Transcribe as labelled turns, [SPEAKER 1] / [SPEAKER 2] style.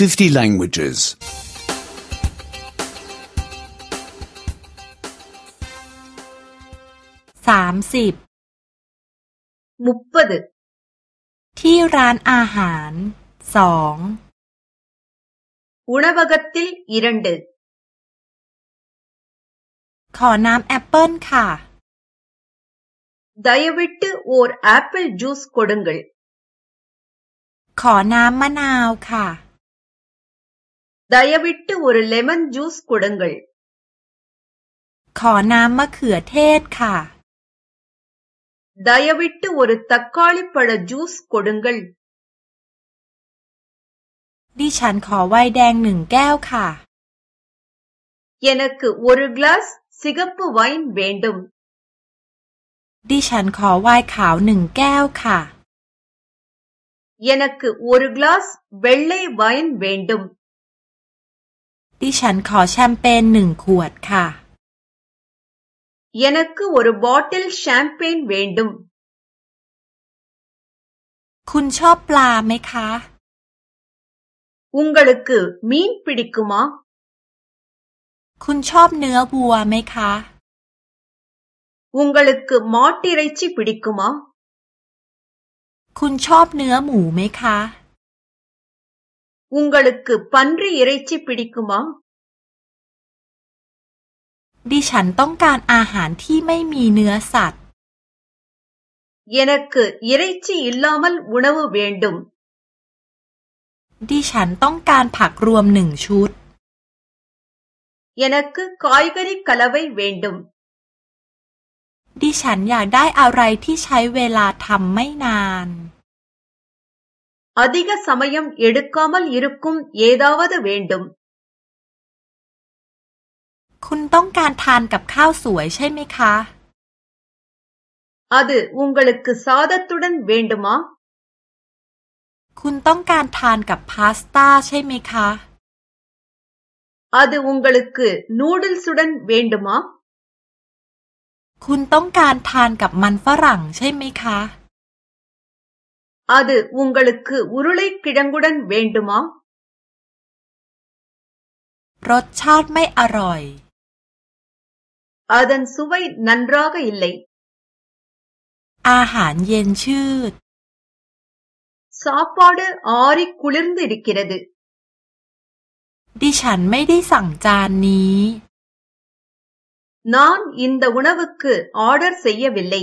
[SPEAKER 1] 50 languages. 30มุปดที่ร้านอาหารสองอุณบกติลอีรันดขอน้ำแอปเปิลค่ะไดายวิตต์โอร์แอปเปิลจูสโคดังเกลขอน้ำมะนาวค่ะ தயவிட்டு ஒரு lemon juice கொடுங்கள் ขอน้ำมะเขือเทศค่ะ தயவிட்டு ஒரு தக்காளி பழ ஜூஸ் கொடுங்கள் ดิฉันขอไวน์แดงหนึ่งแก้วค่ะ எனக்கு ஒரு கிளாஸ் சிகப்பு வைன் வேண்டும் ดิฉันขอไวน์ขาวหนึ่งแก้วค่ะ எனக்கு ஒரு கிளாஸ் வெள்ளை வைன் வேண்டும் ดิฉันขอแชมเปญหนึ่งขวดค่ะยานักกูวอร์บอทเทลแชมเปญเวนดุมคุณชอบปลาไหมคะอุ้งกัลกูมีนปิดกุมาคุณชอบเนื้อบัวไหมคะอุ้งกัลกูมอตตีไรชิปิดกุมาคุณชอบเนื้อหมูไหมคะ உ ங ் க ள ு க ் க ு ப รี ன ் ற ி இறைச்சி பிடிக்குமா ดิฉันต้องการอาหารที่ไม่มีเนื้อสัตว์เยนักเร ற ิ ச ิอิลลามัล ல ุ உ าวเวே ண ் ட ดิฉันต้องการผักรวมหนึ่งชุดเยนักคอย ய ก க ற ிก ல வ ைวยเวนดุมดิฉันอยากได้อะไรที่ใช้เวลาทำไม่นาน அதிக சமயம் எடுக்காமல் இருக்கும் ஏதாவது வேண்டும் คุณต้องการทานกับข้าวสวยใช่ไหมคะ அது உங்களுக்கு சாதத்துடன் வேண்டுமா คุณต้องการทานกับพาสต้าใช่ไหมคะ அது உங்களுக்கு நூடுல்ஸுடன் வேண்டுமா คุณต้องการทานกับมันฝรั่งใช่ไหมคะ அது உங்களுக்கு உருளைக்கிழங்குடன் வேண்டுமா รสชาติไม่อร่อย அதன் சுவை நன்றாக இல்லை சாப்பாடு ஆறி குளிர்ந்து இருக்கிறது ดิฉันไม่ได้สั่งจานนี้ நான் இந்த உணவுக்கு ஆர்டர் செய்யவில்லை